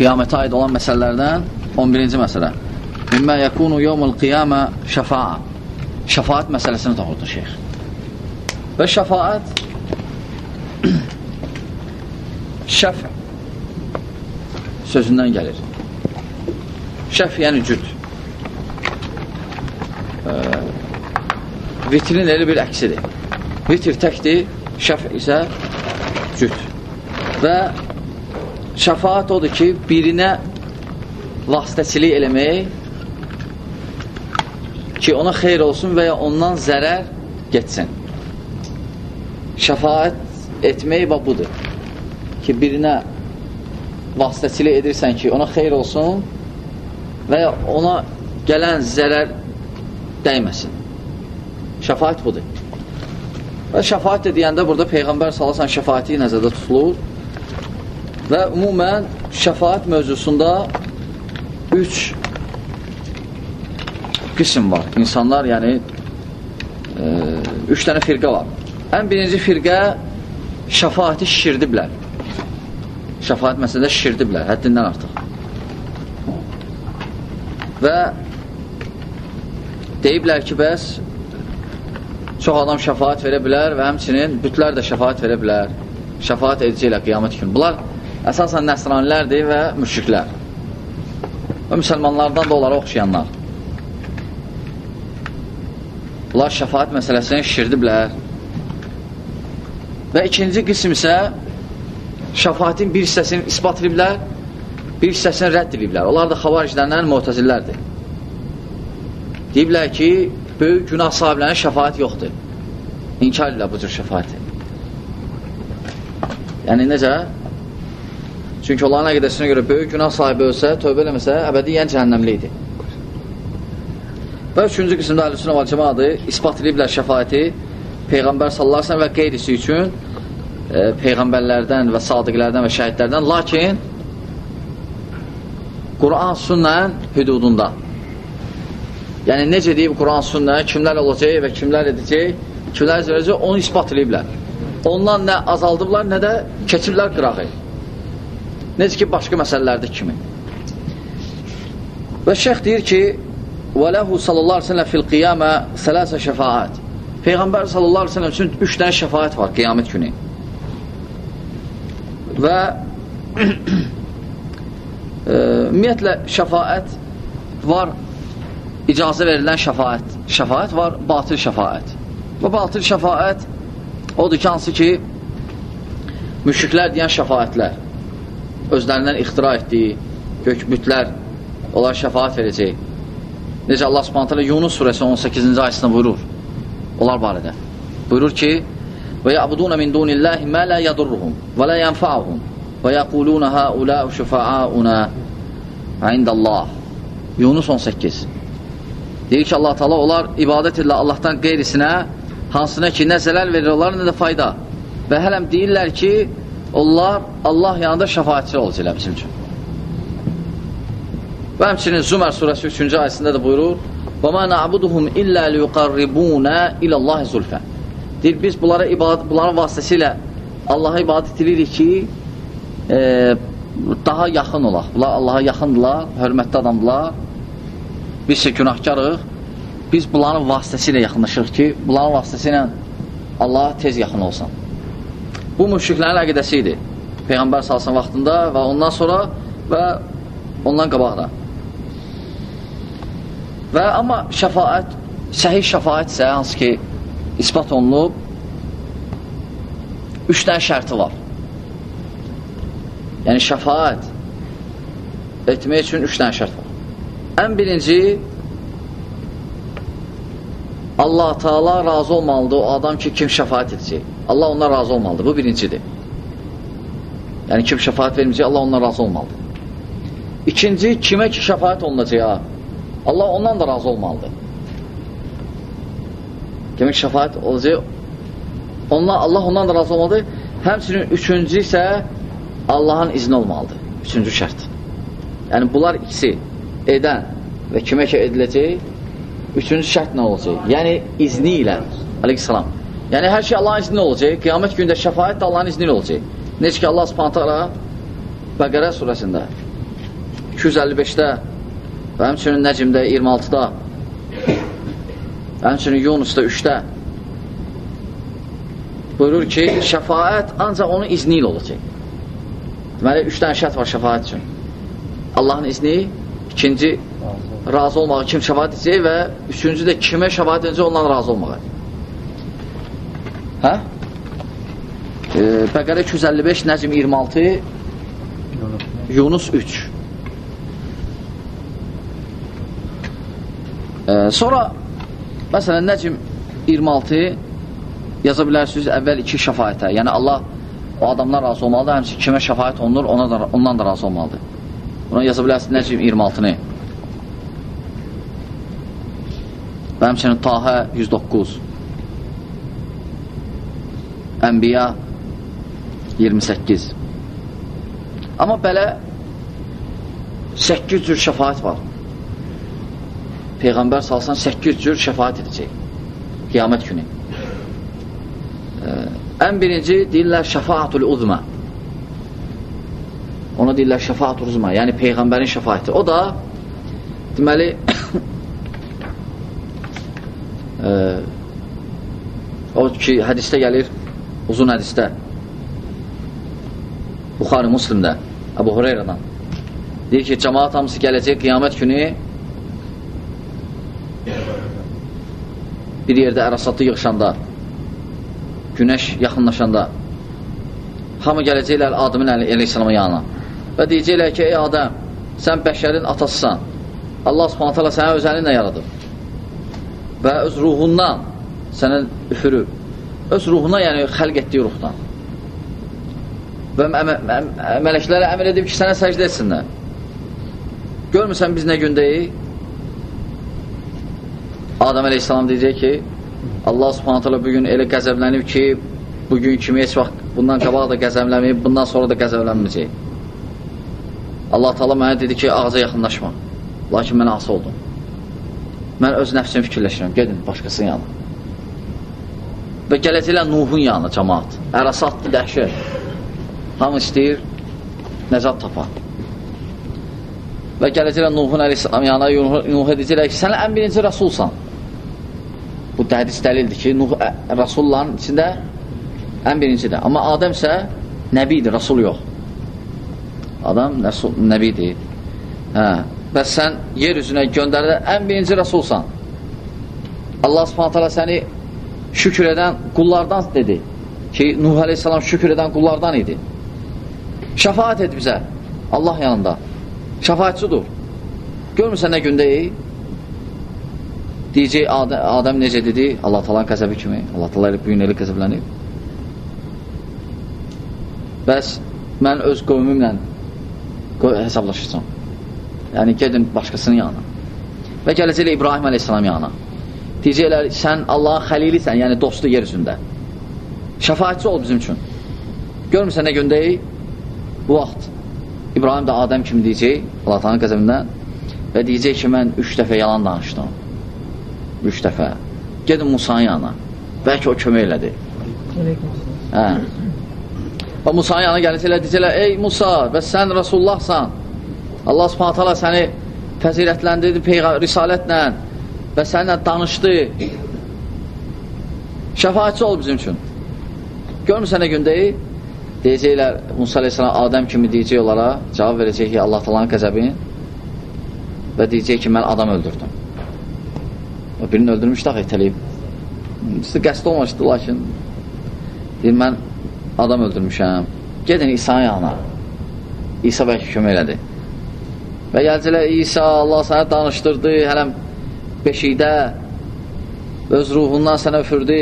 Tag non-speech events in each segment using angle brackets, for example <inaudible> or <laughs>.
qiyamətə aid olan məsələlərdən 11-ci məsələ. Mimmə yəkunu yevmul qiyamə şəfa'a. Şəfaət məsələsini toxurdu şeyx. Və şəfaət <clears throat> şəf sözündən gəlir. Şəf yəni cüd. E, vitrin elə bir əksidir. Vitr təkdir, şəf isə cüd. Və şəfaat odur ki, birinə vasitəçilik eləmək ki, ona xeyr olsun və ya ondan zərər getsin. Şəfaət etmək və budur. Ki, birinə vasitəçilik edirsən ki, ona xeyr olsun və ya ona gələn zərər dəyməsin. Şəfaət budur. Və şəfaət də deyəndə burada Peyğəmbər salasan şəfaəti nəzərdə tutulur və ümumən şəfaət mövzusunda üç qism var. İnsanlar, yəni e, üç dənə firqə var. Ən birinci firqə şəfaəti şişirdiblər. Şəfaət məsələdə şişirdiblər, həddindən artıq. Və deyiblər ki, bəs çox adam şəfaət verə bilər və həmçinin bütlər də şəfaət verə bilər. Şəfaət edici ilə qiyamət günü. Bunlar əsasən nəsranilərdir və müşriklər. Və müsəlmanlardan da onlara oxşayanlar. Bunlar şəfaət məsələsini şişirdiblər. Və ikinci qism isə şəfaatin bir hissəsini ispat ediblər, bir hissəsini rədd ediblər. Onlar da xavariclərdən mütəzillərdir. Deyiblər ki, böyük günah sahiblərinin şəfaət yoxdur. İnkar edirlər bu cür şəfaəti. Yəni necə? Çünki onların əqidəsinə görə böyük günah sahibi ölsə, tövbə eləməsə, əbədiyyən cəhənnəmli idi. Və üçüncü qismdə əhlüsünə və cəmadır, ispat ediblər şəfayəti Peyğəmbər sallarsan və qeyrisi üçün e, Peyğəmbərlərdən və sadiqlərdən və şəhidlərdən, lakin Quran sünnən hüdudunda. Yəni, necə deyib Quran sünnən, kimlər olacaq və kimlər edəcək, kimlər edəcək, onu ispat ediblər. Ondan nə azaldıblar, nə də keçirlər qırağı. Necə ki, başqa məsələlərdə kimi. Və şeyx deyir ki, ləhu sallallahu aleyhi fil qiyamə sələsə şəfaət. Peyğəmbər sallallahu aleyhi ve sellem üçün üç dənə şəfaət var qiyamət günü. Və <clears throat> e, ümumiyyətlə şəfaət var icazə verilən şəfaət. Şəfaət var batıl şəfaət. Və batıl şəfaət odur ki, hansı ki müşriklər deyən şəfaətlər özlərindən ixtira etdiyi gökbütlər onlar şəfaət verəcək. Necə Allah subhanətələ Yunus surəsi 18-ci ayəsində buyurur. Onlar barədə. Buyurur ki, Və yəbuduna min dunillahi mə lə yadurruhum və lə yənfa'uhum və yəquluna həuləu şüfəauna indəllah. Yunus 18. Deyir ki, Allah Taala onlar ibadət edirlər Allahdan qeyrisinə, hansına ki, nə zəlal verirlər, nə də fayda. Və hələm deyirlər ki, onlar Allah yanında şəfaətçi olacaqlar bizim üçün. Və həmçinin Zümər surəsi 3-cü ayəsində də buyurur: "Və ma na'buduhum illə liyuqarribuna ilallahi zulfə." Deyir biz bunlara ibadət, bunların vasitəsilə Allaha ibadət edirik ki, e, daha yaxın olaq. Bunlar Allaha yaxındırlar, hörmətli adamdırlar. Biz isə günahkarıq. Biz bunların vasitəsilə yaxınlaşırıq ki, bunların vasitəsilə Allah tez yaxın olsun. Bu müşriklərin əqidəsi idi. Peyğəmbər salsın vaxtında və ondan sonra və ondan qabaqda. Və amma şəfaət, səhih şəfaət isə hansı ki, ispat olunub, üç dənə şərti var. Yəni, şəfaət etmək üçün üç dənə şərt var. Ən birinci, Allah Taala razı olmalıdır o adam ki, kim şəfaət edəcək. Allah ondan razı olmalıdır. Bu birincidir. Yəni, kim şəfaət verməyəcək, Allah ondan razı olmalıdır. İkinci, kimə ki şəfaət olunacaq, Allah ondan da razı olmalıdır. Demək şəfaət olacaq. Ondan, Allah ondan da razı olmalıdır. Həmçinin üçüncü isə Allahın izni olmalıdır. Üçüncü şərt. Yəni, bunlar ikisi edən və kimə ki ediləcək, üçüncü şərt nə olacaq? Yəni, izni ilə, aleyhissalam. Yəni, hər şey Allahın izni olacaq. Qiyamət gündə şəfaət də Allahın izni olacaq. Necə ki, Allah subhanətə Bəqərə surəsində 255-də və həmçinin Nəcimdə 26-da və həmçinin Yunusda 3-də buyurur ki, şəfaət ancaq onun izni ilə olacaq. Deməli, 3 dənə şərt var şəfaət üçün. Allahın izni, ikinci razı olmağı kim şəfaət edəcək və üçüncü də kimə şəfaət edəcək ondan razı olmağı. Hə? E, Bəqərə 255, Nəcm 26, Yunus 3. E, sonra, məsələn, Nəcm 26 yaza bilərsiniz əvvəl iki şəfayətə. Yəni, Allah o adamdan razı olmalıdır, həmçin kimə şəfayət olunur, ona da, ondan da razı olmalıdır. Buna yaza bilərsiniz Nəcm 26-nı. Və həmçinin Tahə 109 Ənbiya 28 Amma belə 8 cür şəfayət var. Peyğəmbər salsan 8 cür şəfayət edəcək. Qiyamət günü. Ən birinci deyirlər şəfaatul uzma. Ona deyirlər şəfaatul uzma, yəni Peyğəmbərin şəfayəti. O da deməli <coughs> o ki, hədistə gəlir, uzun hədistə, Buxari Muslimdə, Əbu Hureyradan, deyir ki, cəmaat hamısı gələcək qiyamət günü bir yerdə ərasatlı yığışanda, günəş yaxınlaşanda, hamı gələcəklər Adəmin əleyhissalama yanına və deyəcəklər ki, ey Adəm, sən bəşərin atasısan, Allah subhanət hala sənə öz əlinlə yaradıb və öz ruhundan sənə üfürüb. Öz ruhuna, yəni xəlq etdiyi ruhdan. Və mələklərə əmr edib ki, sənə səcdə etsinlər. Görmürsən biz nə gündəyik? Adam əleyhissalam deyəcək ki, Allah subhanət hala bugün elə qəzəblənib ki, bugün kimi heç vaxt bundan qabaq da qəzəblənməyib, bundan sonra da qəzəblənməyəcək. Allah taala mənə dedi ki, ağaca yaxınlaşma. Lakin mən ası oldum. Mən öz nəfsim fikirləşirəm, gedin başqasının yanına. Və gələcəklər Nuhun yanına cəmaat. Ərasatdır, dəhşət. Hamı istəyir nəzat tapa. Və gələcəklər Nuhun əleyhissalam yanına, Nuh edəcəklər ki, sən ən birinci rəsulsan. Bu hədis dəlildir ki, Nuh rəsulların içində ən birincidir. Amma Adəm isə nəbidir, rəsul yox. Adam rəsul, nəbidir. Hə, bəs sən yer üzünə göndərilir, ən birinci rəsulsan. Allah subhanət hala səni şükür edən qullardan dedi ki, Nuh aleyhissalam şükür edən qullardan idi. Şəfaət et bizə Allah yanında. Şəfaətçidir. Görmürsən nə gündəyik? Deyəcək Adəm, Adəm necə dedi? Allah talan qəzəbi kimi. Allah talan bu gün elə qəzəblənib. Bəs mən öz qövmümlə hesablaşacağam. Yəni, gedin başqasının yanına. Və gələcəklə İbrahim əleyhissalam yanına. Deyəcəklər, sən Allahın xəlilisən, yəni dostu yer üzündə. Şəfayətçi ol bizim üçün. Görmürsən nə gündəyik? Bu vaxt İbrahim də Adəm kimi deyəcək, Allah tanrı qəzəbindən və deyəcək ki, mən üç dəfə yalan danışdım. Üç dəfə. Gedin Musanın yanına. Bəlkə o kömək elədi. Hə. Və Musanın yanına gələcəklər, deyəcəklər, ey Musa, və sən Rasullahsan. Allah subhanət hala səni fəzilətləndirdi risalətlə və səninlə danışdı. Şəfaətçi ol bizim üçün. Görmürsən nə gündəyik? Deyəcəklər, Musa aleyhissalam Adəm kimi deyəcək onlara, cavab verəcək ki, Allah talanın qəzəbin və deyəcək ki, mən adam öldürdüm. O birini öldürmüş daxı itələyib. Qəsd olmamışdı, lakin deyir, mən adam öldürmüşəm. Gedin İsa'nın yanına. İsa bəlkə kömək elədi. Və gəlcələr, İsa, Allah sənə danışdırdı, hələm beşikdə öz ruhundan sənə üfürdü.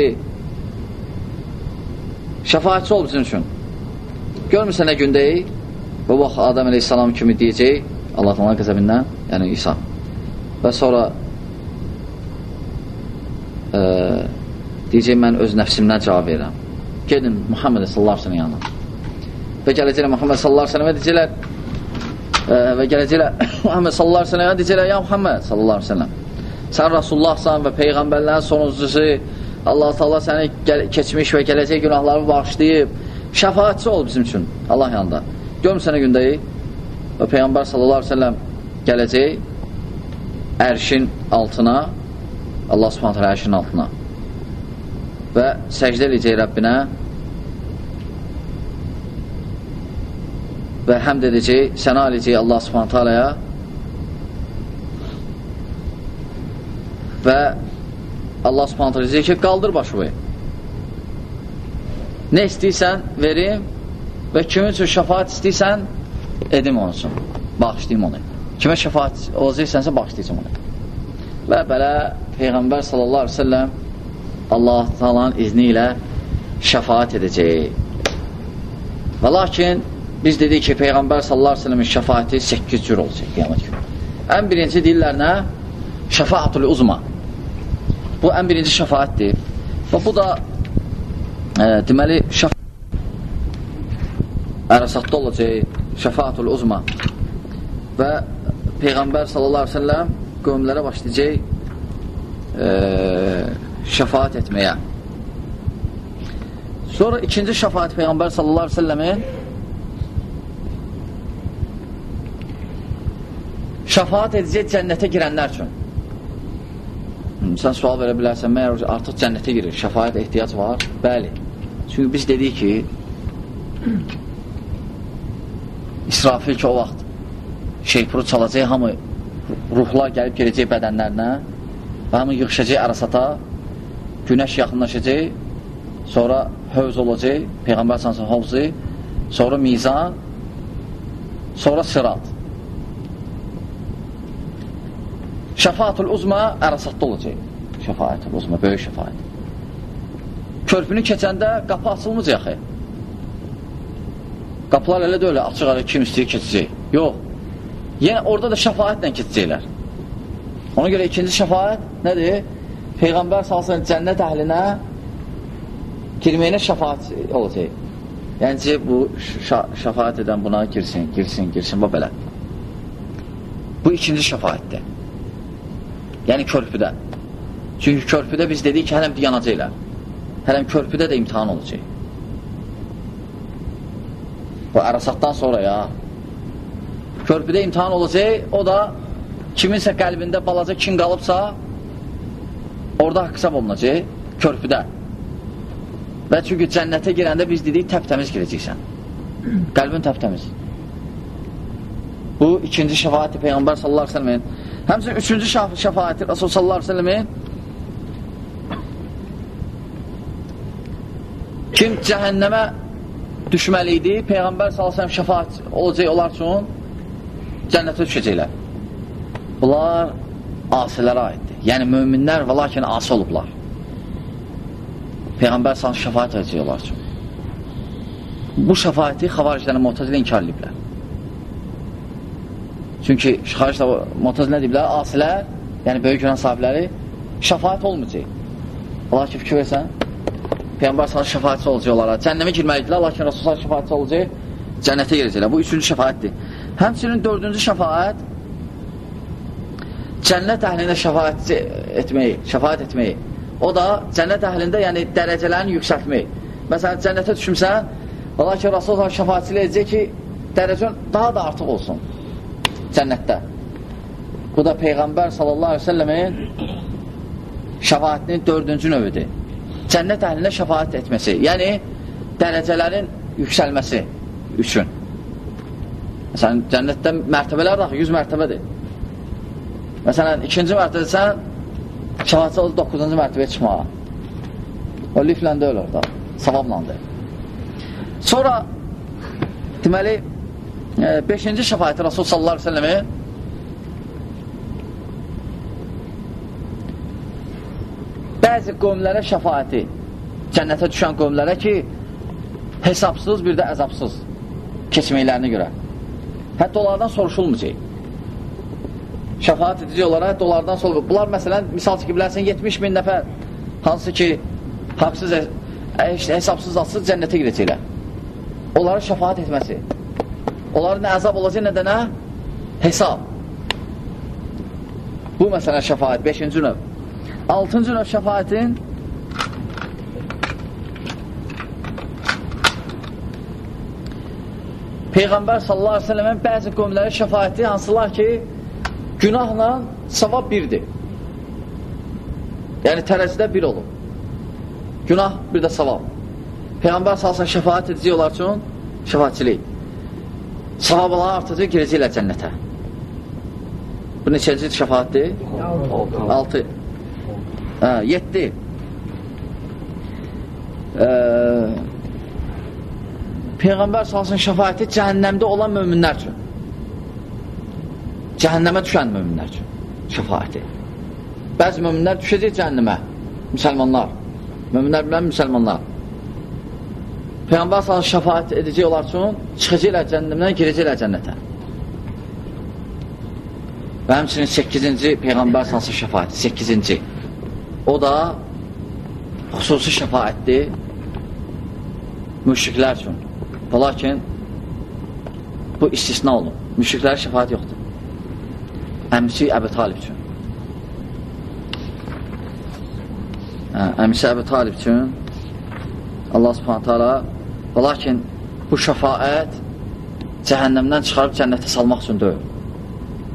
Şəfayətçi ol bizim üçün. Görmürsən nə gündəyik? Bu vaxt Adam əleyhissalam kimi deyəcək, Allah Allah qəzəbindən, yəni İsa. Və sonra e, deyəcək, mən öz nəfsimdən cavab verirəm. Gedin Muhammed sallallahu aleyhi yanına. Və gələcəklər Muhammed sallallahu aleyhi deyəcəklər e, və gələcəklər <coughs> Muhammed sallallahu aleyhi deyəcəklər, ya Muhammed sallallahu aleyhi sən Rasullahsan və Peyğəmbərlərin sonuncusu Allah Taala səni keçmiş və gələcək günahları bağışlayıb şəfaətçi ol bizim üçün Allah yanında. Görmüsən nə gündəyik və Peyğəmbər sallallahu aleyhi ve sellem gələcək ərşin altına, Allah subhanət hələ ərşin altına və səcdə eləyəcək Rəbbinə və həmd edəcək, sənə eləyəcək Allah subhanət hələyə və Allah subhanət hələ deyəcək ki, qaldır başımı nə istəyirsən verim və kimin üçün şəfaat istəyirsən edim onun üçün, bağışlayayım onu. Kimə şəfaat olacaqsənsə bağışlayacam onu. Və belə Peyğəmbər sallallahu aleyhi ve sellem Allah talanın izni ilə şəfaat edəcək. Və lakin biz dedik ki Peyğəmbər sallallahu aleyhi ve sellemin şəfaati 8 cür olacaq qiyamət günü. Ən birinci deyirlər nə? Şəfaatul uzma bu ən birinci şəfaatdir və bu da e, deməli şəf ərəsatda olacaq şəfaatul uzma və Peyğəmbər sallallahu aleyhi ve sellem qövmlərə başlayacaq e, şəfaat etməyə. Sonra ikinci şəfaat Peyğəmbər sallallahu aleyhi ve sellemin şəfaat edəcək cənnətə girənlər üçün. Sən sual verə bilərsən, məyər artıq cənnətə girir, şəfaət ehtiyac var? Bəli. Çünki biz dedik ki, İsrafil ki o vaxt şeypuru çalacaq, hamı ruhlar gəlib geləcək bədənlərinə və hamı yığışacaq ərasata, günəş yaxınlaşacaq, sonra hövz olacaq, Peyğəmbər sansı hovzu, sonra mizan, sonra sırat. Şəfaatul uzma ərasatda olacaq. Şəfaatul uzma, böyük şəfaat. Körpünü keçəndə qapı açılmayacaq. Qapılar elə də öyle açıq ara kim istəyir keçəcək. Yox. Yenə orada da şəfaətlə keçəcəklər. Ona görə ikinci şəfaət nədir? Peyğəmbər salsın cənnət əhlinə girməyinə şəfaət olacaq. Yəni ki, bu şəfaət edən buna girsin, girsin, girsin, bu belə. Bu ikinci şəfaətdir. Yəni körpüdə. Çünki körpüdə biz dedik ki, hələm yanacaqlar. Hələm körpüdə də imtihan olacaq. Bu ərasatdan sonra ya. Körpüdə imtihan olacaq, o da kiminsə qəlbində balaca kin qalıbsa, orada haqq olunacaq, körpüdə. Və çünki cənnətə girəndə biz dedik, təptəmiz girəcəksən. <clears throat> Qəlbin təptəmiz. Bu, ikinci şəfaəti Peyğəmbər sallallahu aleyhi ve sellemin. Həmçin, üçüncü şəfaəti Rasul sallallahu aleyhi ve sellemin. Kim cəhənnəmə düşməli idi, Peyğəmbər sellem şəfaət olacaq onlar üçün, cənnətə düşəcəklər. Bunlar asilərə aiddir. Yəni, möminlər və lakin asi olublar. Peyğəmbər sana şəfaət edəcək onlar üçün. Bu şəfaəti xavariclərin motazilə inkar ediblər. Çünki xavariclər motazilər deyiblər, asilər, yəni böyük günah sahibləri şəfaət olmayacaq. Allah ki, fikir versən, Peyğəmbər sana şəfaətçi olacaq onlara. Cənnəmə girməlidirlər, lakin Rasulullah şəfaətçi olacaq, cənnətə girəcəklər. Bu üçüncü şəfaətdir. Həmçinin dördüncü şəfaət cənnət əhlinə şəfaət etməyi, şəfaət etməyi. O da cənnət əhlində, yəni dərəcələrini yüksəltmək. Məsələn, cənnətə düşmüsən, ola ki, Rasulullah şəfaətçilə edəcək ki, dərəcən daha da artıq olsun cənnətdə. Bu da Peyğəmbər sallallahu aleyhi ve sellemin şəfaətinin dördüncü növüdür. Cənnət əhlinə şəfaət etməsi, yəni dərəcələrin yüksəlməsi üçün. Məsələn, cənnətdə mərtəbələr daxil 100 mərtəbədir. Məsələn, ikinci mərtəbəsən, şəfatçı oldu 9-cu mərtəbəyə çıxmağa. O liflə də ölür da, savablandır. Sonra, deməli, 5-ci e, şəfayəti Rasul sallallahu aleyhi ve selləmi bəzi qövmlərə şəfayəti cənnətə düşən qövmlərə ki, hesabsız, bir də əzabsız keçməklərini görə. Hətta onlardan soruşulmayacaq. Şəfaat edici olaraq hətta onlardan soruşulmayacaq. Bunlar məsələn, misal çəkib bilərsən, 70 min nəfər hansı ki, haqsız, hesabsız, atsız cənnətə girəcəklər. Onlara şəfaat etməsi. Onların nə əzab olacaq, nə də nə? Hesab. Bu məsələn şəfaat, 5-ci növ. 6-cı növ şəfaatin Peyğəmbər sallallahu aleyhi ve sellemin bəzi qövmləri şəfayəti hansılar ki, günahla savab birdir. Yəni tərəzidə bir olur. Günah, bir də savab. Peyğəmbər salsan şəfaət edəcək onlar üçün şəfaətçilik. Savablar artacaq, girəcəklər cənnətə. Bu neçəcə şəfaətdir? 6. Hə, 7. Peyğəmbər salsın şəfaəti cəhənnəmdə olan möminlər üçün. Cəhənnəmə düşən möminlər üçün şəfaəti. Bəzi möminlər düşəcək cəhənnəmə, müsəlmanlar. Möminlər bilən müsəlmanlar. Peyğəmbər sallallahu şəfaət edəcək onlar üçün çıxacaqlar cəhənnəmdən, girəcəklər cənnətə. Və həmçinin 8-ci Peyğəmbər sallallahu şəfaəti, 8-ci. O da xüsusi şəfaətdir müşriklər üçün. Və lakin bu istisna olun. Müşriklərə şəfaət yoxdur. Əmsi Əbi Talib üçün. Hə, əmsi Əbi Talib üçün Allah subhanətə alə Və lakin bu şəfaət cəhənnəmdən çıxarıb cənnətə salmaq üçün deyil.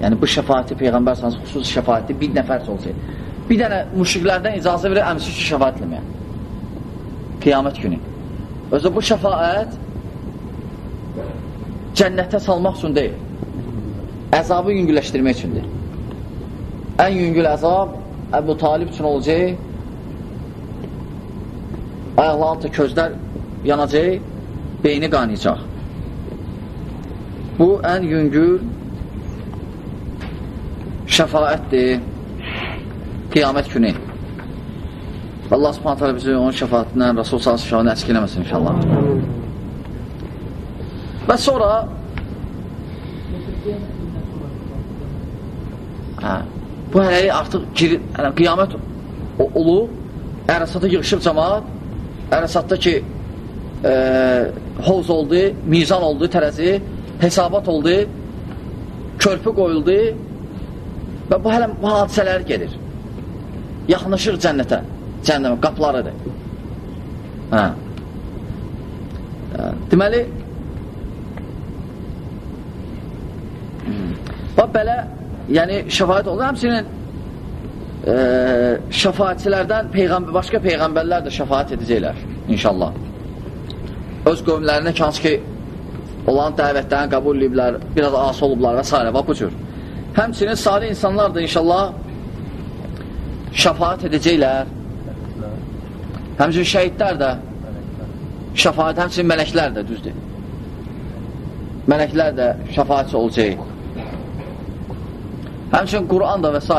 Yəni, bu şəfaəti Peyğəmbər sansı xüsusi şəfaəti bir nəfər olsaydı. Bir dənə müşriklərdən icazə verir əmsi üçün şəfaət eləməyə. Qiyamət günü. Özü bu şəfaət cənnətə salmaq üçün deyil. Əzabı yüngüləşdirmək üçündür. Ən yüngül əzab Əbu Talib üçün olacaq ayaqlarında közlər yanacaq, beyni qaynayacaq. Bu, ən yüngül şəfaətdir qiyamət günü. Allah subhanət hələ bizi onun şəfaətindən Rasul sallallahu şəfaətini əsk eləməsin inşallah. Və sonra hə, bu hələyi artıq girir, yəni, qiyamət olub, Ərəsata yığışıb cəmaat, Ərəsatda ki, e, hovz oldu, mizan oldu, tərəzi, hesabat oldu, körpü qoyuldu və bu hələ bu hadisələr gedir. Yaxınlaşır cənnətə, cənnəmə, qaplarıdır. Hə. Deməli, və belə, yəni şəfayət oldu, həmsinin e, şəfayətçilərdən peyğəmbər, başqa peyğəmbərlər də şəfayət edəcəklər, inşallah öz qövmlərinə ki, hansı ki, olan dəvətlərini qəbul ediblər, biraz ası olublar və s. və bu cür. Həmçinin salih insanlar da inşallah şəfaat edəcəklər. Həmçinin şəhidlər də şəfaat, həmçinin mələklər də düzdür. Mələklər də şəfaatçı olacaq. Həmçinin Quran da və s.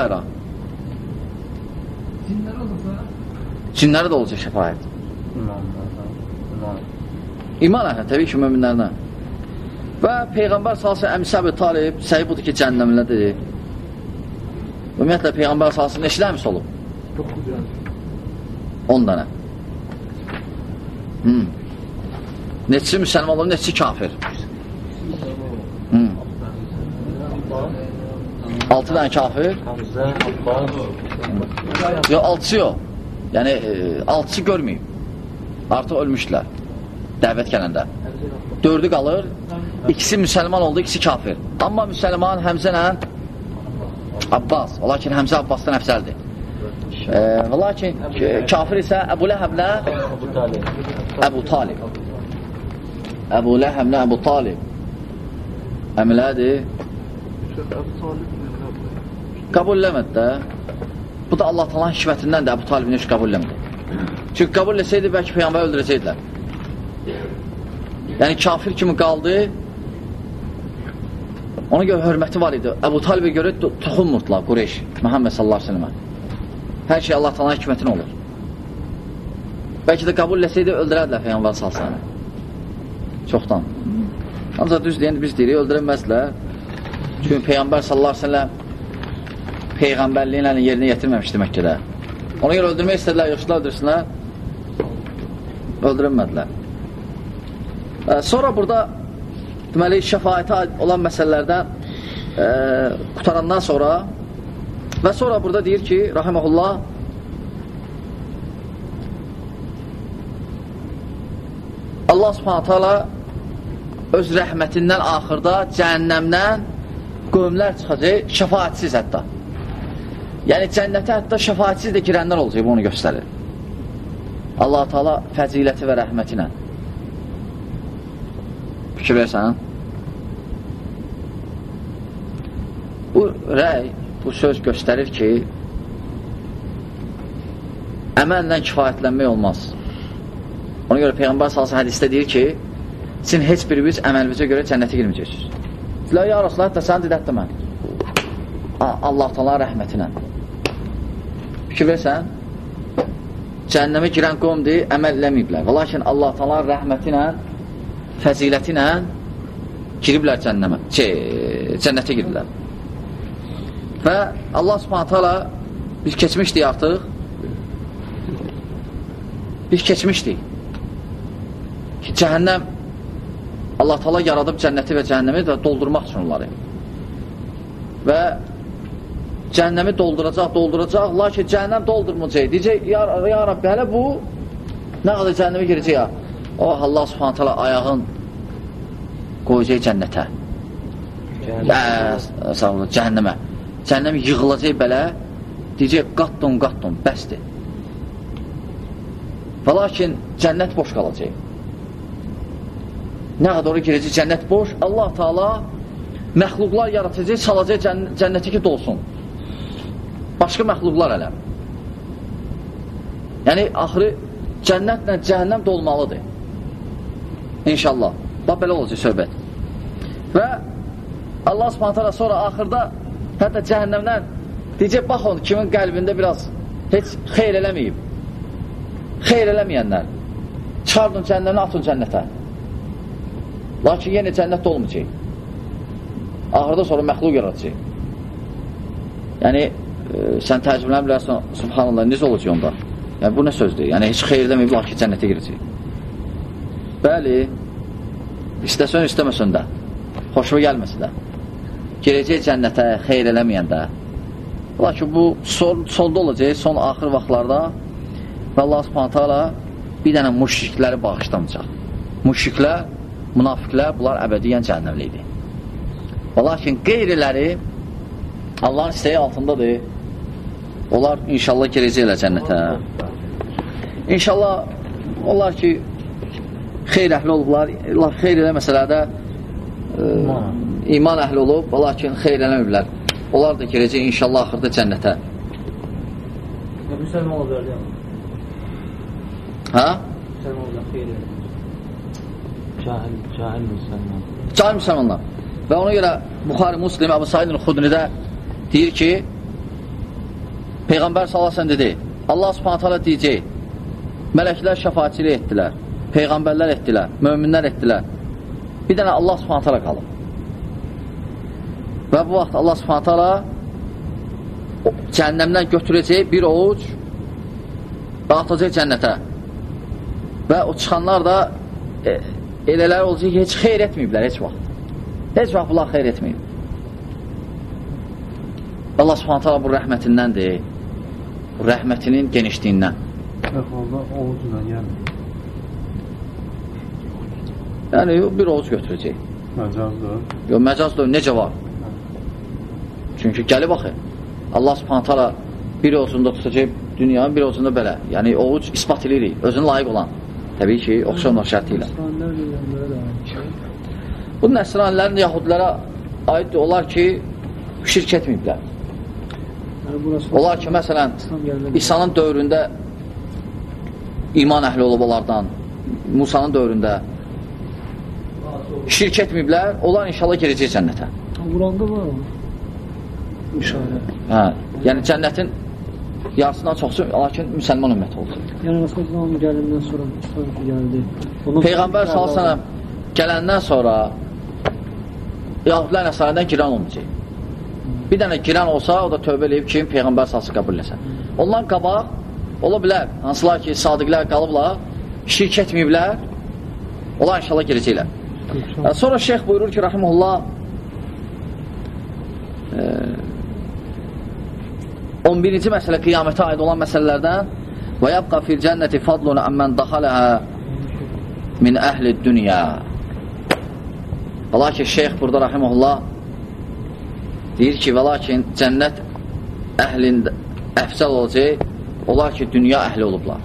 Cinlərə də olacaq şəfaat. İman əhlə, təbii ki, möminlərlə. Və Peyğəmbər salsın əmsəbi talib, səhi budur ki, cənnəmlədir. Ümumiyyətlə, Peyğəmbər salsın neçə əmis olub? 10 dənə. Hmm. Neçisi müsəlman olub, neçisi kafir? Hmm. 6 dənə kafir? Yox, 6-sı yox. Yəni, 6-sı e, görməyib. Artıq ölmüşdülər dəvət gələndə. Dördü qalır, ikisi müsəlman oldu, ikisi kafir. Amma müsəlman Həmzə ilə Abbas, ola ki, Həmzə Abbasdan əfsəldir. E, lakin kafir isə Əbu Ləhəblə Əbu Talib. Əbu Ləhəblə Əbu Talib. Əmilədir. Qəbulləməd də. Bu da Allah talan hikmətindən də Əbu Talibini heç qəbulləmədi. Çünki qəbul etsəydi, bəlkə Peyyambər öldürəcəkdilər. Yəni kafir kimi qaldı. Ona görə hörməti var idi. Əbu Talibə görə toxunmurdular Qureyş, Məhəmməd sallallahu əleyhi və səlləm. Hər şey Allah Taala'nın hökmətinə olur. Bəlkə də qəbul etsəydi öldürərdilər Peyğəmbər sallallahu əleyhi. Çoxdan. Ancaq düz deyəndə biz deyirik, öldürənməzlər. Çünki Peyğəmbər sallallahu əleyhi və səlləm peyğəmbərliyin yerinə yetirməmişdi Məkkədə. Ona görə öldürmək istədilər, yoxsa öldürsünlər. Öldürünmədilər. Sonra burada deməli, şəfayətə olan məsələlərdən e, qutarandan sonra və sonra burada deyir ki, rahiməhullah Allah subhanətə ala öz rəhmətindən axırda cəhənnəmdən qövmlər çıxacaq şəfaatsiz hətta. Yəni cənnətə hətta şəfaatsiz də girənlər olacaq, bu onu göstərir. Allah Taala fəziləti və rəhməti ilə. Fikir versən? Bu rəy, bu söz göstərir ki, əməllə kifayətlənmək olmaz. Ona görə Peyğəmbər salsa hədisdə deyir ki, sizin heç biriniz əməlinizə görə cənnətə girməyəcəksiniz. Dilə, ya Rasulullah, hətta sən dedət də mən. Allah talan rəhmətinə. Fikir versən, cəhənnəmə girən qomdur, əməl eləməyiblər. Və lakin Allah talan rəhmətinə, fəziləti ilə giriblər cənnəmə, cənnətə giriblər. Və Allah subhanətə ala biz keçmişdik artıq, biz keçmişdik ki, cəhənnəm Allah tala yaradıb cənnəti və cəhənnəmi də doldurmaq üçün onları. Və cəhənnəmi dolduracaq, dolduracaq, lakin cəhənnəm doldurmayacaq. Deyəcək, ya, ya Rabbi, hələ bu nə qədər cəhənnəmə girəcək ya? O, Allah subhanət hala ayağın qoyacaq cənnətə. Sağ olun, cəhənnəmə. Cəhənnəm yığılacaq belə, deyəcək, qatdun, qatdun, bəsdir. Və lakin cənnət boş qalacaq. Nə qədər ora girəcək cənnət boş, Allah Taala məxluqlar yaradacaq, salacaq cənnəti ki, dolsun. Başqa məxluqlar ələ. Yəni, axırı cənnətlə cəhənnəm dolmalıdır. İnşallah. Bax, belə olacaq söhbət. Və Allah subhanətələ sonra axırda hətta cəhənnəmdən deyəcək, bax onu, kimin qəlbində biraz heç xeyr eləməyib. Xeyr eləməyənlər. Çıxardın cəhənnəmini, atın cənnətə. Lakin yenə cənnətdə olmayacaq. Axırda sonra məxluq yaradacaq. Yəni, e, sən təəccüblənə bilərsən, subhanallah, necə olacaq onda? Yəni, bu nə sözdür? Yəni, heç xeyir deməyib, lakin cənnətə girəcək. Bəli, istəsən, istəməsən də, xoşuma gəlməsə də, girəcək cənnətə, xeyr eləməyəndə. Lakin bu son, sonda olacaq, son axır vaxtlarda və Allah subhanətə ala bir dənə müşrikləri bağışlamayacaq. Müşriklər münafiqlər, bunlar əbədiyyən cəhənnəmli idi. Və lakin qeyriləri Allahın istəyi altındadır. Onlar inşallah girəcəklər cənnətə. İnşallah onlar ki, xeyr əhli olublar, xeyr eləməsələr də e, iman əhli olub, lakin xeyr eləməyiblər. Onlar da girəcək inşallah axırda cənnətə. Müsəlman yəni. Hə? Müsəlman olacaq, xeyr. Cahil, cahil müsəlman. Cahil müsəlmanlar. Və ona görə Buxari Muslim Əbu Saidin Xudnidə deyir ki, Peyğəmbər salasən dedi, Allah subhanət hala deyəcək, mələklər şəfaatçilik etdilər, Peyğəmbərlər etdilər, möminlər etdilər. Bir dənə Allah subhanət hala qalıb. Və bu vaxt Allah subhanət hala cəhənnəmdən götürəcək bir ovuc və atacaq cənnətə. Və o çıxanlar da e, elələr olacaq ki, heç xeyr etməyiblər, heç vaxt. Heç vaxt bunlar xeyr etməyib. Allah subhanət hala bu rəhmətindəndir. Bu rəhmətinin genişliyindən. Orada ovucuna gəlmir. Yəni, bir ovuc götürəcək. Məcazdır. Yox, məcaz da necə var? Çünki gəlib baxı. Allah subhanət hala bir ovucunda tutacaq dünyanın, bir ovucunda belə. Yəni, ovuc ispat edirik, özünə layiq olan. Təbii ki, oxşanlar şərti ilə. Bu nəsranilərin yahudilərə aiddir. Onlar ki, şirk etməyiblər. Onlar ki, məsələn, İsa'nın dövründə iman əhli olub onlardan, Musanın dövründə şirk etməyiblər, onlar inşallah girəcək cənnətə. Quranda var o. İşarə. Hə, yəni cənnətin yarısından çoxsu, lakin müsəlman ümməti oldu. Yəni Rasulullah gələndən sonra gəldi. Ondan Peyğəmbər sallallahu gələndən sonra Yahudilər nəsarədən girən olmayacaq. Bir dənə girən olsa, o da tövbə eləyib ki, Peyğəmbər salsı qəbul eləsə. Ondan qabaq, ola bilər, hansılar ki, sadiqlər qalıblar, şirk etməyiblər, onlar inşallah girəcəklər. Sonra şeyx buyurur ki, rahimullah, e, 11-ci məsələ qiyamətə aid olan məsələlərdən və yabqa fil cənnəti fadlun əmmən daxaləhə min əhli dünya. Ola ki, şeyx burada rahimullah Deyir ki, və lakin cənnət əhlində əfsəl olacaq, onlar ki, dünya əhli olublar.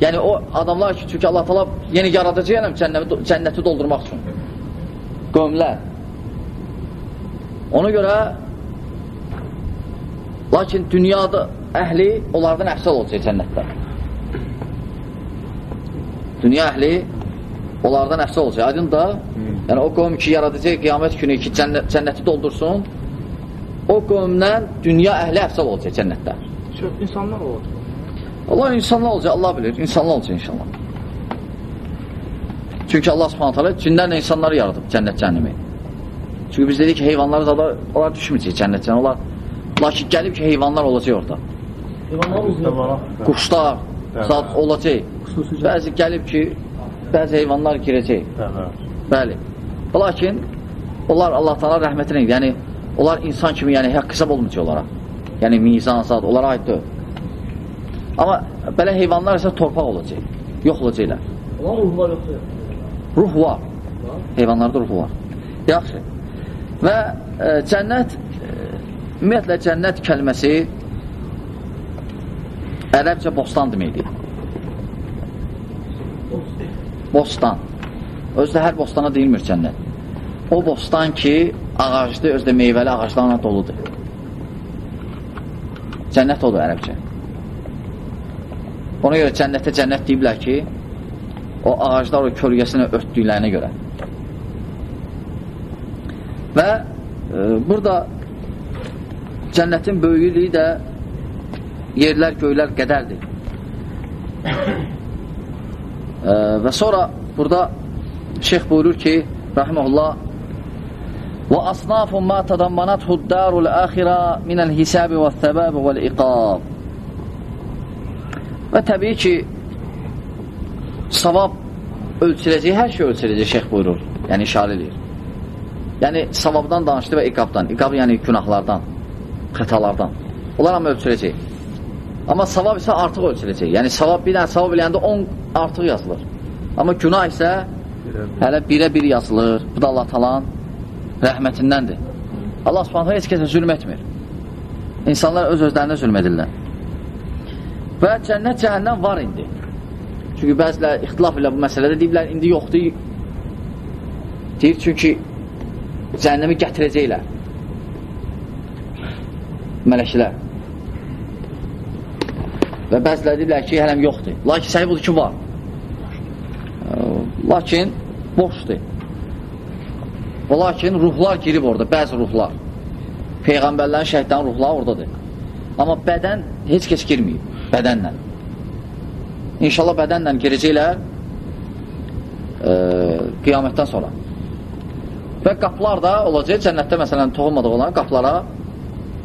Yəni, o adamlar ki, çünki Allah talab yeni yaradacaq yəni, cənnəti, cənnəti doldurmaq üçün. Qövmlər. Ona görə lakin dünyada əhli onlardan əfsəl olacaq cənnətdə. Dünya əhli onlardan əfsəl olacaq. Aydın da, yəni o qövm ki, yaradacaq qiyamət günü ki, cənnət, cənnəti doldursun, o qövmdən dünya əhli əfsəl olacaq cənnətdə. Çox insanlar olur. Allah insanlar olacaq, Allah bilir, insanlar olacaq inşallah. Çünki Allah subhanət hələ cinlərlə insanları yaradıb cənnət cəhənnəmi. Çünki biz dedik ki, heyvanlar da onlar düşməyəcək cənnət cəhənnəmi. Onlar, lakin gəlib ki, heyvanlar olacaq orada. Quşlar, zat olacaq. Bəzi gəlib ki, bəzi heyvanlar girəcək. Bəli. Lakin onlar Allah Taala rəhmətinə, yəni onlar insan kimi, yəni haqq hesab olmayacaq onlara. Yəni mizan zat onlara aid deyil. Amma belə heyvanlar isə torpaq olacaq. Yox olacaqlar. Onlar ruhlar yoxdur. Ruh var. Heyvanlarda ruh var. Yaxşı. Və e, cənnət ümumiyyətlə cənnət kəlməsi ərəbcə bostan deməkdir. Bostan. Özdə hər bostana deyilmir cənnət. O bostan ki, ağacdır, özdə meyvəli ağaclarla doludur. Cənnət odur ərəbcə. Ona görə cənnətə cənnət deyiblər ki, o ağaclar o kölgəsinə örtdüklərinə görə. Və e, burada cənnətin böyüklüyü də yerlər, göylər qədərdir. e, və sonra burada şeyx buyurur ki, rahiməhullah və asnafun ma tadammanathu darul axira minəl hisabi və thəbab və iqab və təbii ki savab ölçüləcək, hər şey ölçüləcək şeyx buyurur, yəni işarə edir yəni savabdan danışdı və iqabdan iqab yəni günahlardan xətalardan, onlar amma ölçüləcək. Amma savab isə artıq ölçüləcək. Yəni savab bir dənə savab eləyəndə 10 artıq yazılır. Amma günah isə hələ birə bir yazılır. Bu da Allah talan rəhmətindəndir Allah subhanətə heç kəsə zülm etmir. İnsanlar öz özlərinə zülm edirlər. Və cənnət cəhənnəm var indi. Çünki bəzilər ixtilaf ilə bu məsələdə deyiblər indi yoxdur. Deyir çünki cəhənnəmi gətirəcəklər mələklər. Və bəzilər deyirlər ki, hələm yoxdur. Lakin səhib budur ki, var. Lakin boşdur. Və lakin ruhlar girib orada, bəzi ruhlar. Peyğəmbərlərin şəhidlərin ruhları oradadır. Amma bədən heç kəs girməyib bədənlə. İnşallah bədənlə girəcəklər e, qiyamətdən sonra. Və qapılar da olacaq, cənnətdə məsələn toxunmadıq olan qapılara,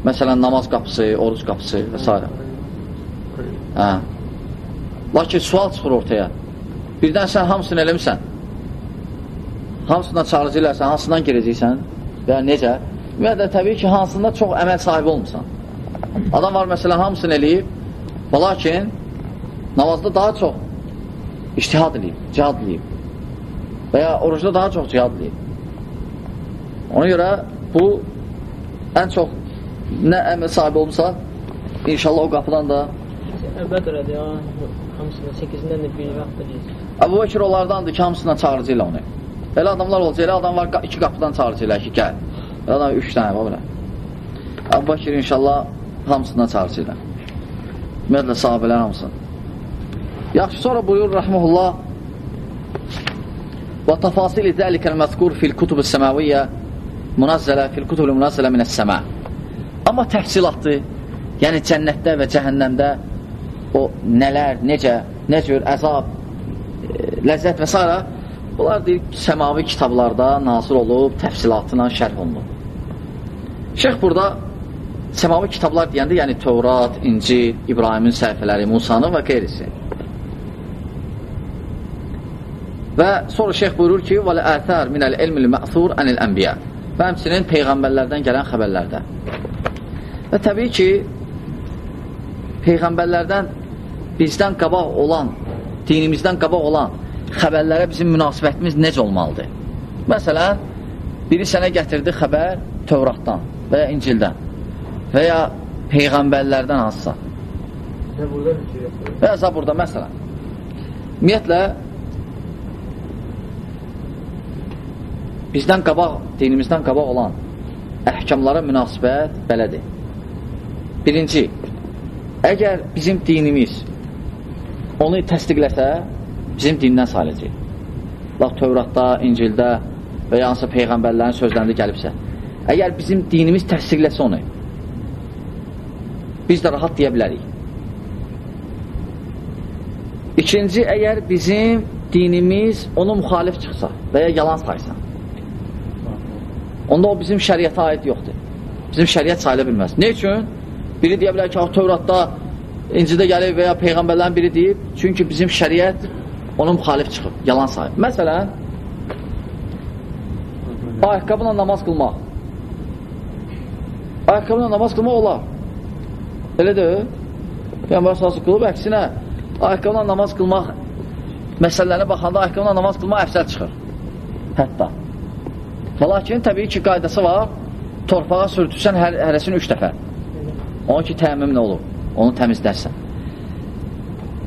məsələn namaz qapısı, oruc qapısı və s. Hə. Lakin sual çıxır ortaya. Birdən sən hamısını eləmirsən. Hamısından çağırıcılarsan, hansından girəcəksən və necə? Ümumiyyətlə, təbii ki, hansında çox əməl sahibi olmuşsan. Adam var, məsələn, hamısını eləyib, və lakin namazda daha çox iştihad eləyib, cihad eləyib və ya orucda daha çox cihad eləyib. Ona görə bu ən çox nə əmr sahibi olmasa, inşallah o qapıdan da Bədrədir ya, hamısında 8-dən də bir vaxt deyir. Əbu Bekir onlardandır ki, hamısından çağırıcı ilə onu. Elə adamlar olacaq, elə adam var iki qapıdan çağırıcılar ki, gəl. Elə adam üç dənə var belə. Əbu Bekir inşallah hamısından çağırıcı ilə. Ümumiyyətlə sahabələr hamısın. Yaxşı, sonra buyur, rəhməhullah və tafasili dəlikəl məzkur fil kutub-ı səməviyyə münazzələ fil kutub-ı münazzələ minəs-səmə Amma təfsilatı, yəni cənnətdə və cəhənnəmdə o nələr, necə, nə cür əzab, e, ləzzət və s. Bunlar deyir, səmavi kitablarda nazil olub, təfsilatına şərh olunub. Şeyx burada səmavi kitablar deyəndə, yəni Tövrat, İncil, İbrahimin səhifələri, Musanın və qeyrisi. Və sonra şeyx buyurur ki, "Vəl-əsər minəl-ilmil-mə'sur anil-ənbiya" və həmçinin peyğəmbərlərdən gələn xəbərlərdə. Və təbii ki, peyğəmbərlərdən bizdən qabaq olan, dinimizdən qabaq olan xəbərlərə bizim münasibətimiz necə olmalıdır? Məsələn, biri sənə gətirdi xəbər Tövratdan. və ya İncildən və ya Peyğəmbərlərdən hansısa və ya Zaburda, məsələn. Ümumiyyətlə, bizdən qabaq, dinimizdən qabaq olan əhkamlara münasibət belədir. Birinci, əgər bizim dinimiz onu təsdiqləsə, bizim dindən sayılacaq. Laq Tövratda, İncildə və ya hansısa Peyğəmbərlərin sözlərində gəlibsə. Əgər bizim dinimiz təsdiqləsə onu, biz də rahat deyə bilərik. İkinci, əgər bizim dinimiz onu müxalif çıxsa və ya yalan saysa, onda o bizim şəriətə aid yoxdur. Bizim şəriət sayıla bilməz. Ne üçün? Biri deyə bilər ki, Tövratda, İncidə gəlib və ya Peyğəmbərlərin biri deyib, çünki bizim şəriət onun müxalif çıxıb, yalan sayıb. Məsələn, ayaqqabıyla namaz qılmaq. Ayaqqabıyla namaz qılmaq olar. Elə deyil. Peyğəmbər sahası qılıb, əksinə, ayaqqabıyla namaz qılmaq məsələlərinə baxanda ayaqqabıyla namaz qılmaq əfsəl çıxır. Hətta. Və lakin, təbii ki, qaydası var, torpağa sürtürsən hər, hərəsini üç dəfə. Onun ki, təmim nə olur? Onu təmizlərsən.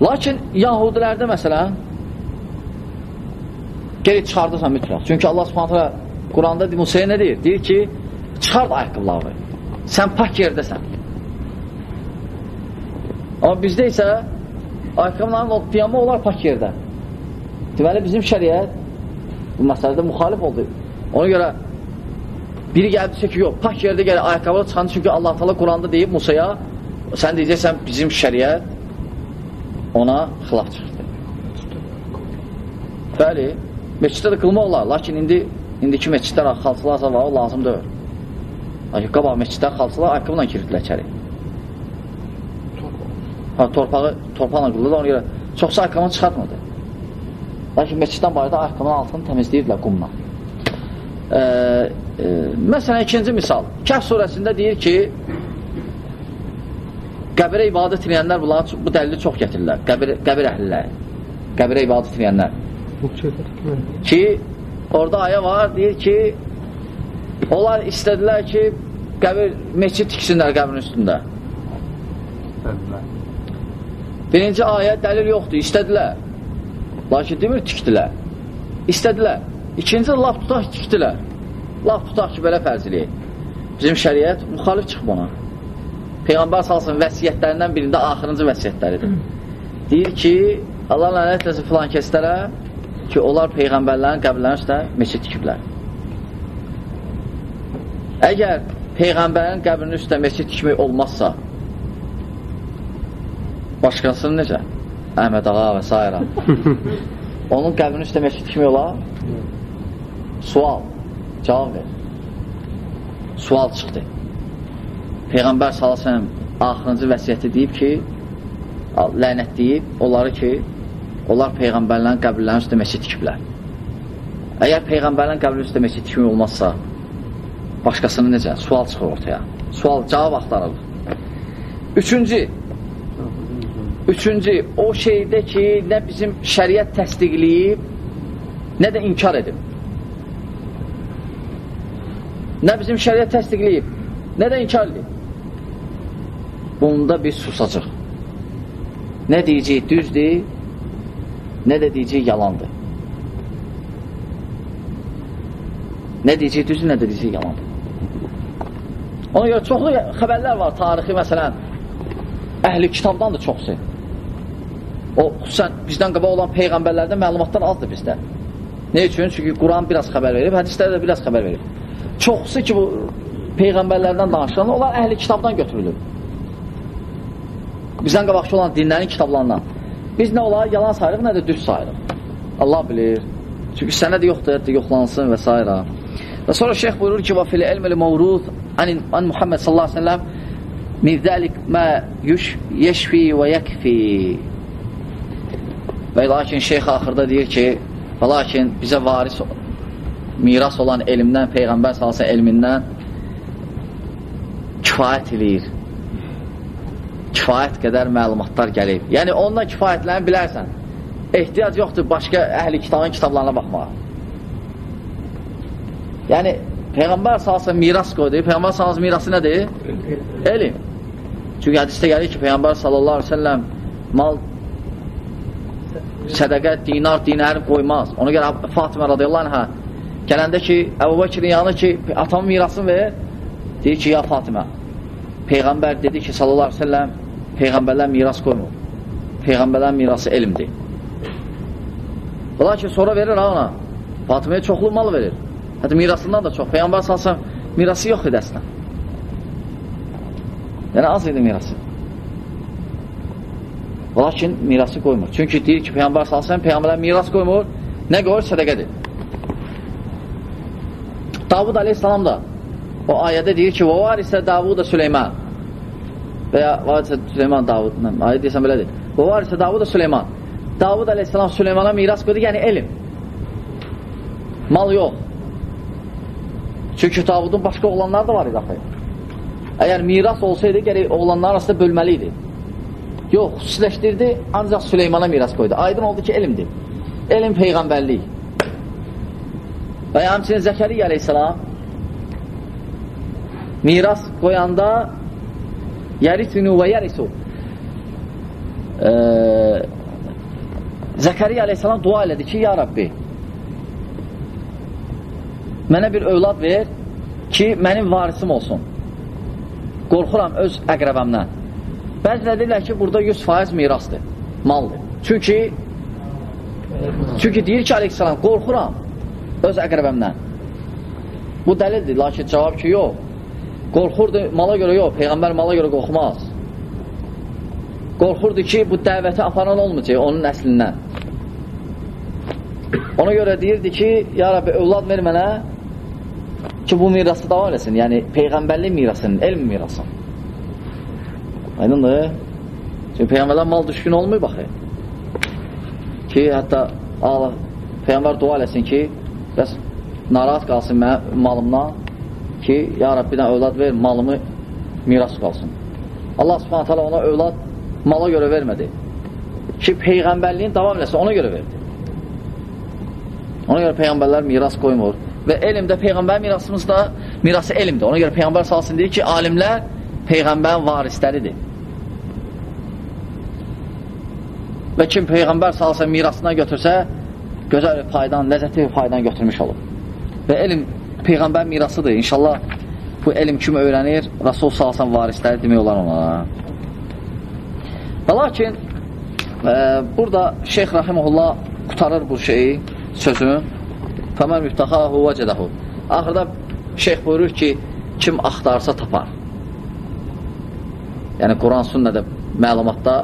Lakin, yahudilərdə məsələn, geri çıxardırsan mütləq. Çünki Allah subhanətlə Quranda Musaya nə deyir? Deyir ki, çıxard ayaqqabıları. Sən pak yerdəsən. Amma bizdə isə ayaqqabıların otlayanma olar pak yerdə. Deməli, bizim şəriət bu məsələdə müxalif oldu. Ona görə biri gəldi ki, yox, pak yerdə gəlir, ayaqqabılı çıxandı, çünki Allah tala Quranda deyib Musaya, sən deyəcəksən, bizim şəriət ona xilaf çıxdı. Bəli, meçiddə də qılma olar, lakin indi indiki meçidlər xalçılarsa var, lazım deyil. Qabaq meçidlər xalçılar ayaqqabıyla girdilər içəri. Ha, torpağı, torpaqla qılırlar, ona görə çoxsa ayaqqabını çıxartmadı. Lakin meçiddən barədə ayaqqabının altını təmizləyirdilər qumla. E, e, məsələn, ikinci misal. Kəhv surəsində deyir ki, qəbirə ibadət edənlər bunlar, bu dəlili çox gətirirlər. Qəbir, qəbir əhlilər. Qəbirə ibadət edənlər. Ki, orada aya var, deyir ki, onlar istədilər ki, qəbir, meçid tiksinlər qəbrin üstündə. Birinci ayə dəlil yoxdur, istədilər. Lakin demir, tikdilər. İstədilər. İkinci, laf tutaq tikdilər. Laf tutaq ki, belə fərziliyək. Bizim şəriət müxalif çıxıb ona. Peyğəmbər salsın vəsiyyətlərindən birində axırıncı vəsiyyətləridir. Deyir ki, Allah lənət eləsin filan kəslərə ki, onlar Peyğəmbərlərin qəbirlərin üstə meçid tikiblər. Əgər Peyğəmbərin qəbrinin üstə meçid tikmək olmazsa, başqasının necə? Əhməd ağa və s. <laughs> Onun qəbrinin üstə meçid tikmək olar? Sual. Cavab ver. Sual çıxdı. Peyğəmbər salasəm axırıncı vəsiyyəti deyib ki, lənət deyib, onları ki, onlar Peyğəmbərlərin qəbirlərin üstə meçid tikiblər. Əgər Peyğəmbərlərin qəbirlərin üstə meçid tikmək olmazsa, başqasını necə? Sual çıxır ortaya. Sual, cavab axtarılır. Üçüncü, üçüncü, o şeydə ki, nə bizim şəriət təsdiqləyib, nə də inkar edib. Nə bizim şəriət təsdiqləyib, nə də inkar edib. Bunda biz susacaq. Nə deyəcək düzdür, nə də deyəcək yalandır. Nə deyəcək düzdür, nə də deyəcək yalandır. Ona görə çoxlu xəbərlər var, tarixi məsələn, əhli kitabdan da çoxsu. O, xüsusən bizdən qabaq olan peyğəmbərlərdən məlumatlar azdır bizdə. Ne üçün? Çünki Quran biraz xəbər verib, hədislər də biraz xəbər verib. Çoxsu ki, bu peyğəmbərlərdən danışılan, onlar əhli kitabdan götürülür. Bizdən qabaqçı olan dinlərin kitablarından. Biz nə olar? Yalan sayırıq, nə də düz sayırıq. Allah bilir. Çünki sənəd yoxdur, yoxlansın və s. Və sonra şeyx buyurur ki, filə elməli məvruz an Muhammed sallallahu aleyhi ve sellem zəlik mə yeşfi və yəkfi və lakin şeyx axırda deyir ki, və lakin bizə varis miras olan elmdən, Peyğəmbər salsa elmindən kifayət eləyir. Kifayət qədər məlumatlar gəlib. Yəni, ondan kifayətləni bilərsən. Ehtiyac yoxdur başqa əhli kitabın kitablarına baxmağa. Yəni, Peyğəmbər salsın miras qoydu. Peyğəmbər salsın mirası nədir? Elm. Çünki hədisdə gəlir ki, Peyğəmbər sallallahu aleyhi ve sellem mal sədəqə, dinar, dinər qoymaz. Ona görə Fatimə radiyallahu anhə gələndə ki, Əbu Bəkirin yanı ki, atamın mirasını ver, deyir ki, ya Fatimə, Peyğəmbər dedi ki, sallallahu aleyhi ve sellem, Peyğəmbərlər miras qoymur. Peyğəmbərlər mirası elmdir. Ola ki, sonra verir ha ona. Fatiməyə çoxlu mal verir. Hətta mirasından da çox. Peyğəmbər salsam, mirası yox idi əslən. Yəni, az idi mirası. Lakin mirası qoymur. Çünki deyir ki, Peyğəmbər salsam, Peyğəmbərlər miras qoymur. Nə qoyur? Sədəqədir. Davud aleyhissalam da o ayədə deyir ki, və var isə Davud da Süleyman. Və ya var isə Süleyman Davud ayə deyirsən belə deyil və var isə Davud da Süleyman. Davud aleyhissalam Süleymana miras qoydu, yəni elm. Mal yox. Çünki Davudun başqa oğlanları da var idi axı. Əgər miras olsaydı, gərək oğlanlar arasında bölməli idi. Yox, xüsusiləşdirdi ancaq Süleymana miras qoydu. Aydın oldu ki, elmdir. Elm peyğəmbərlik. Və həmçinin Zəkəriyyə aleyhissalam miras qoyanda yərisinu və yərisu ee, Zəkəriyyə aleyhissalam dua elədi ki, ya Rabbi mənə bir övlad ver ki, mənim varisim olsun. Qorxuram öz əqrəbəmdən. Bəzilə deyirlər ki, burada 100% mirasdır, maldır. Çünki çünki deyir ki, aleyhissalam, qorxuram öz əqrəbəmdən. Bu dəlildir, lakin cavab ki, yox. Qorxurdu mala görə yox, Peyğəmbər mala görə qorxmaz. Qorxurdu ki, bu dəvəti aparan olmayacaq onun əslindən. Ona görə deyirdi ki, ya Rabbi, övlad ver mənə ki, bu mirası davam eləsin. Yəni, Peyğəmbərlik mirasının, elm mirasın. Aydındır? Çünki Peyğəmbərlər mal düşkün olmuyor, baxı. Ki, hətta Allah, Peyğəmbər dua eləsin ki, bəs narahat qalsın mənə malımdan ki, ya Rabbidən övlad ver, malımı miras qalsın. Allah subhanət hala ona övlad mala görə vermədi. Ki, Peyğəmbərliyin davam eləsin, ona görə verdi. Ona görə Peyğəmbərlər miras qoymur. Və elmdə Peyğəmbər mirasımız da mirası elmdir. Ona görə Peyğəmbər salsın deyir ki, alimlər Peyğəmbərin varisləridir. Və kim Peyğəmbər salsa mirasına götürsə, gözəl bir faydan, ləzzətli bir faydan götürmüş olur. Və elm Peyğəmbər mirasıdır. İnşallah bu elm kim öyrənir, Rasul salsan varisləri demək olar ona. Və lakin e, burada Şeyx Rahimullah qutarır bu şeyi, sözünü. Fəmən müftəxahu və cədəhu. Axırda şeyx buyurur ki, kim axtarsa tapar. Yəni, Quran sünnədə məlumatda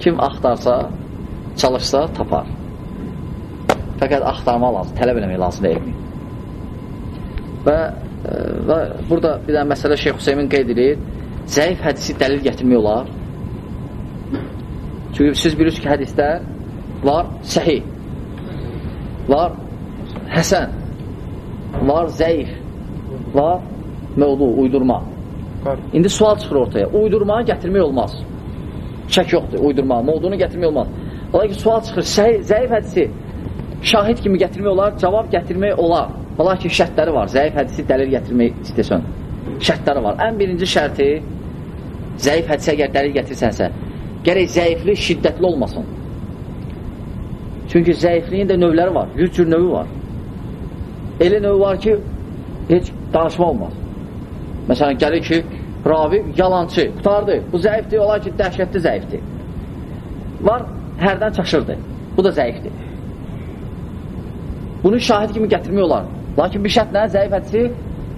kim axtarsa, çalışsa tapar. Fəqət axtarmaq lazım, tələb eləmək lazım elmi. Və, e, və burada bir dənə məsələ Şeyx Hüseymin qeyd edir. Zəif hədisi dəlil gətirmək olar. Çünki siz bilirsiniz ki, hədislər var səhih, var həsən, var zəif, var məvdu, uydurma. İndi sual çıxır ortaya. Uydurmanı gətirmək olmaz. Şək yoxdur, uydurma. Məvdunu gətirmək olmaz. Ola ki, sual çıxır, zəif hədisi şahid kimi gətirmək olar, cavab gətirmək olar. Ola ki, şərtləri var. Zəif hədisi dəlil gətirmək istəsən. Şərtləri var. Ən birinci şərti zəif hədisə əgər dəlil gətirsənsə, gərək zəiflik şiddətli olmasın. Çünki zəifliyin də növləri var. Yüz cür növü var. Elə növü var ki, heç danışma olmaz. Məsələn, gəlir ki, ravi yalancı, qutardı. Bu zəifdir, olar ki, dəhşətli zəifdir. Var, hərdən çaşırdı. Bu da zəifdir. Bunu şahid kimi gətirmək olar. Lakin bir şərtlə zəif hədisi,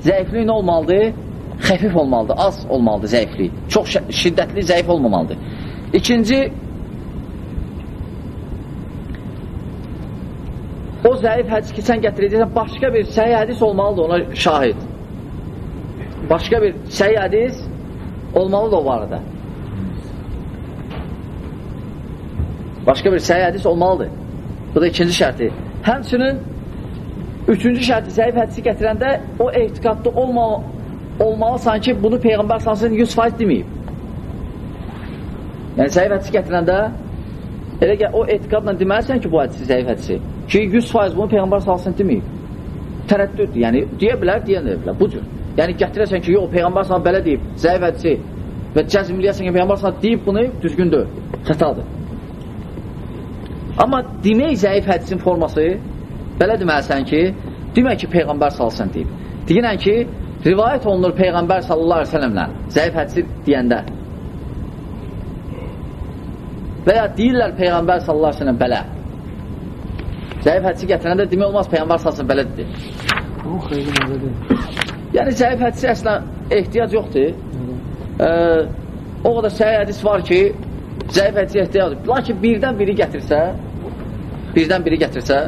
zəiflik nə olmalıdır? Xəfif olmalıdır, az olmalıdır zəiflik. Çox şiddətli, zəif olmamalıdır. İkinci, o zəif hədis ki, sən gətirəcəksən, başqa bir səhi hədis olmalıdır ona şahid. Başqa bir səhi hədis olmalıdır o barədə. Başqa bir səhi hədis olmalıdır. Bu da ikinci şərti. Həmçinin üçüncü şərti zəif hədisi gətirəndə o ehtiqatlı olma, olmalısan ki, bunu Peyğəmbər sansın 100% deməyib. Yəni, zəif hədisi gətirəndə elə ki, o etiqadla deməlisən ki, bu hədisi zəif hədisi. Ki, 100% bunu Peyğəmbər salsın deməyib. tərəddüd, yəni deyə bilər, deyə bilər, bu cür. Yəni gətirəsən ki, yox, Peyğəmbər sana belə deyib, zəif hədisi və cəzmləyəsən ki, Peyğəmbər sana deyib bunu, düzgündür, xətadır. Amma demək zəif hədisin forması belə deməlisən ki, demək ki, Peyğəmbər salsan deyib. Deyinən ki, rivayət olunur Peyğəmbər sallallahu aleyhi ve sellemlə zəif hədisi deyəndə. Və ya deyirlər Peyğəmbər sallallahu aleyhi ve sellem belə. Zəif hədisi gətirəndə demək olmaz Peyğəmbər. Bu xeyli nədir? Yəni zəif hədisi əslən ehtiyac yoxdur. Ee, o qədər səhih hədis var ki, zəif hədisi ehtiyac yoxdur. Lakin birdən biri gətirsə, birdən biri gətirsə,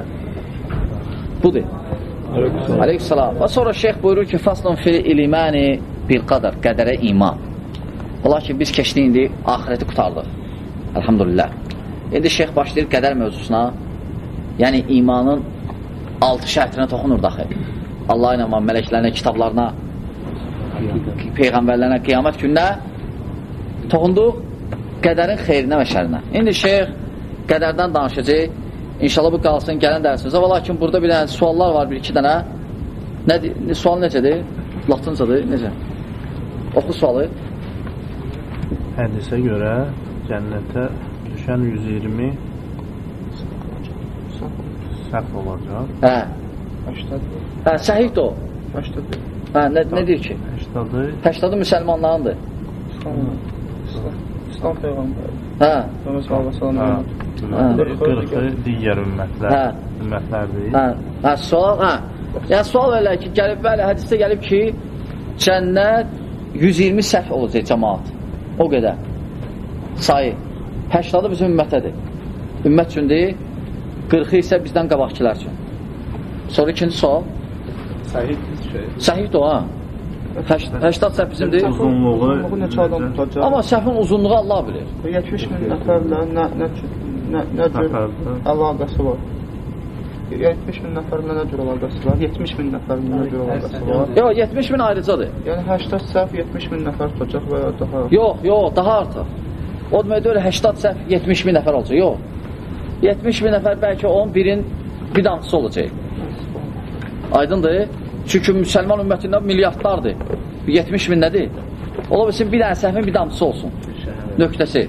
budur. Aleykümselam. Və sonra şeyx buyurur ki, faslun fi ilimani bil qadar, qədərə iman. Ola ki, biz keçdik indi ahireti qutardıq. Elhamdülillah. İndi şeyx başlayır qədər mövzusuna, yəni imanın altı şərtinə toxunur daxil. Allah ilə, mələklərinə, kitablarına, peyğəmbərlərinə, qiyamət gününə toxunduq qədərin xeyrinə və şərinə. İndi şeyx qədərdən danışacaq. İnşallah bu qalsın gələn dərsimizə. Və lakin burada bir dənə suallar var, bir-iki dənə. Nə, sual necədir? Latıncadır, necə? Oxu sualı. Hədisə görə cənnətə düşən 120 səhv olacaq. Hə. 80 Hə, səhihdir o. 80 Hə, nə, nə deyir ki? 80-ı 80 müsəlmanlarındır. İslam İslam, İslam peyğəmbəri Hə, Peyğəmbər sallallahu əleyhi və hə, səlləm. Qırxı digər ümmətlər, Hə. ümmətlərdir. hə, hə, sual, hə. Yəni, sual elə ki, gəlib, bəli, hədisdə gəlib ki, cənnət 120 səhv olacaq cəmaat. O qədər. Sayı. 80-ı bizim ümmətədir. Ümmət üçündür. 40-ı isə bizdən qabaqçılar üçün. Sonra ikinci sual. Səhih şey. Səhihdir o, ha. 80 səhv bizimdir. Uzunluğu Bu neçə adam tutacaq? Amma səhvin uzunluğu Allah bilir. 70 min nəfərlə nə nə nə nə cür Nəfərlə. əlaqəsi var? 70 min nəfərlə nə cür əlaqəsi var? 70 min nəfərlə nə cür əlaqəsi var? Yox, 70 min ayrıcadır. Yəni 80 səhv 70 min nəfər tutacaq və ya daha Yox, yox, daha artıq. O demək deyil, 80 səhv 70 min nəfər olacaq. Yox. 70 min nəfər bəlkə onun birin bir damcısı olacaq. Aydındır? Çünki müsəlman ümmətində milyardlardır. 70 min nədir? Ola bilsin bir dənə səhvin bir damcısı olsun. Nöqtəsi.